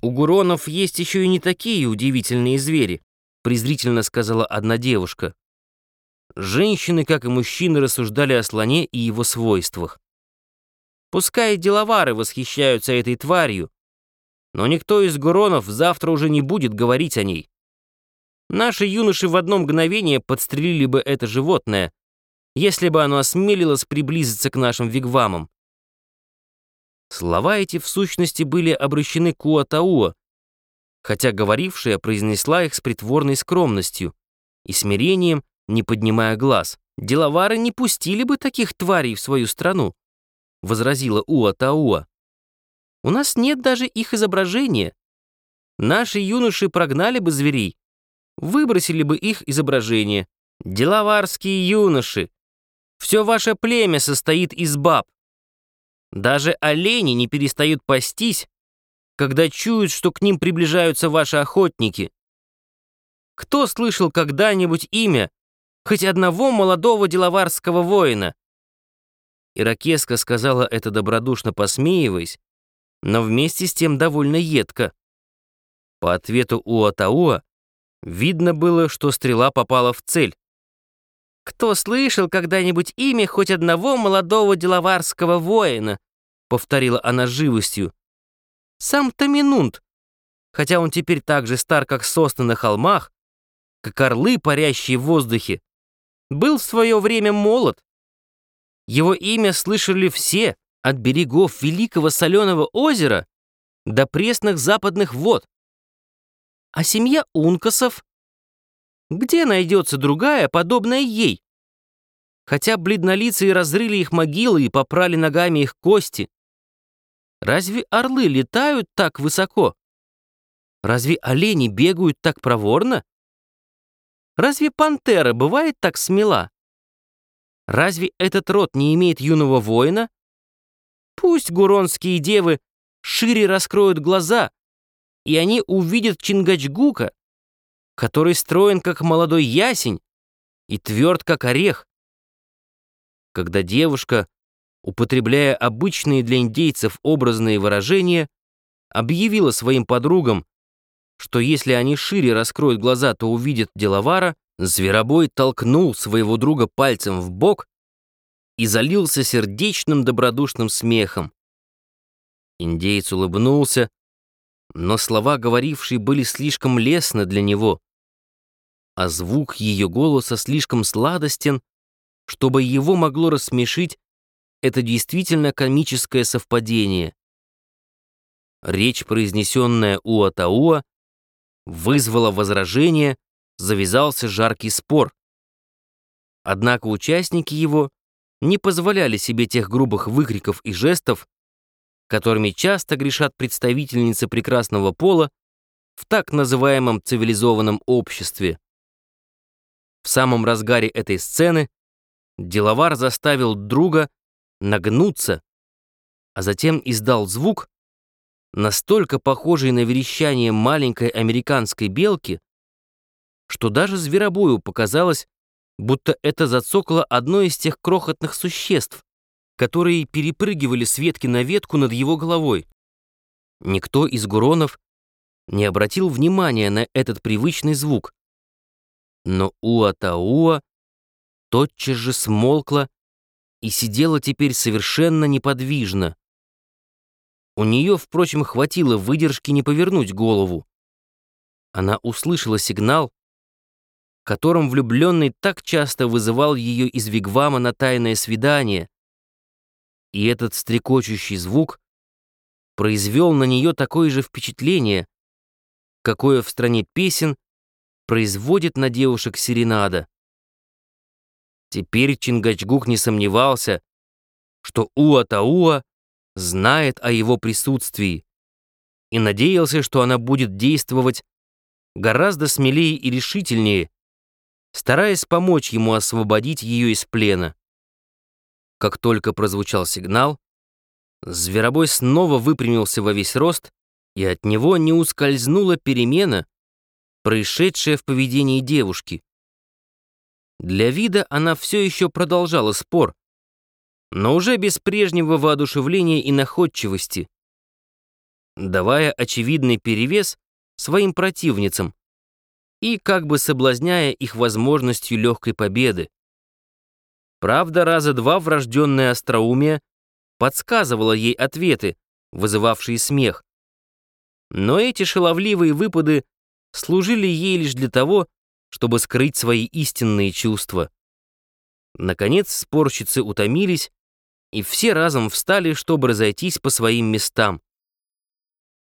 «У гуронов есть еще и не такие удивительные звери», презрительно сказала одна девушка. Женщины, как и мужчины, рассуждали о слоне и его свойствах. Пускай деловары восхищаются этой тварью, но никто из гуронов завтра уже не будет говорить о ней. Наши юноши в одно мгновение подстрелили бы это животное, если бы оно осмелилось приблизиться к нашим вигвамам. Слова эти, в сущности, были обращены к Уатауа, хотя говорившая произнесла их с притворной скромностью и смирением, не поднимая глаз. «Деловары не пустили бы таких тварей в свою страну», — возразила Уатауа. «У нас нет даже их изображения. Наши юноши прогнали бы зверей, выбросили бы их изображение. Деловарские юноши! Все ваше племя состоит из баб. Даже олени не перестают пастись, когда чуют, что к ним приближаются ваши охотники. Кто слышал когда-нибудь имя хоть одного молодого деловарского воина?» Иракеска сказала это добродушно посмеиваясь, но вместе с тем довольно едко. По ответу Уатауа видно было, что стрела попала в цель. «Кто слышал когда-нибудь имя хоть одного молодого деловарского воина?» — повторила она живостью. «Сам Таминунт, хотя он теперь так же стар, как сосны на холмах, как орлы, парящие в воздухе, был в свое время молод. Его имя слышали все, от берегов Великого Соленого озера до пресных западных вод. А семья Ункасов где найдется другая, подобная ей? Хотя бледнолицые разрыли их могилы и попрали ногами их кости. Разве орлы летают так высоко? Разве олени бегают так проворно? Разве пантера бывает так смела? Разве этот род не имеет юного воина? Пусть гуронские девы шире раскроют глаза, и они увидят Чингачгука, который строен, как молодой ясень, и тверд, как орех. Когда девушка, употребляя обычные для индейцев образные выражения, объявила своим подругам, что если они шире раскроют глаза, то увидят деловара, зверобой толкнул своего друга пальцем в бок и залился сердечным добродушным смехом. Индеец улыбнулся, но слова, говорившие, были слишком лестны для него а звук ее голоса слишком сладостен, чтобы его могло рассмешить это действительно комическое совпадение. Речь, произнесенная у Атауа, вызвала возражение, завязался жаркий спор. Однако участники его не позволяли себе тех грубых выкриков и жестов, которыми часто грешат представительницы прекрасного пола в так называемом цивилизованном обществе. В самом разгаре этой сцены деловар заставил друга нагнуться, а затем издал звук, настолько похожий на верещание маленькой американской белки, что даже зверобою показалось, будто это зацокало одно из тех крохотных существ, которые перепрыгивали с ветки на ветку над его головой. Никто из гуронов не обратил внимания на этот привычный звук. Но Уатауа тотчас же смолкла и сидела теперь совершенно неподвижно. У нее, впрочем, хватило выдержки не повернуть голову. Она услышала сигнал, которым влюбленный так часто вызывал ее из Вигвама на тайное свидание, и этот стрекочущий звук произвел на нее такое же впечатление, какое в стране песен производит на девушек серенада. Теперь Чингачгук не сомневался, что Уа-Тауа знает о его присутствии и надеялся, что она будет действовать гораздо смелее и решительнее, стараясь помочь ему освободить ее из плена. Как только прозвучал сигнал, зверобой снова выпрямился во весь рост, и от него не ускользнула перемена, происшедшее в поведении девушки. Для вида она все еще продолжала спор, но уже без прежнего воодушевления и находчивости. давая очевидный перевес своим противницам и как бы соблазняя их возможностью легкой победы. Правда, раза два врожденное остроумие подсказывало ей ответы, вызывавшие смех. Но эти шаловливые выпады служили ей лишь для того, чтобы скрыть свои истинные чувства. Наконец спорщицы утомились, и все разом встали, чтобы разойтись по своим местам.